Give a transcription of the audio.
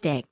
stick.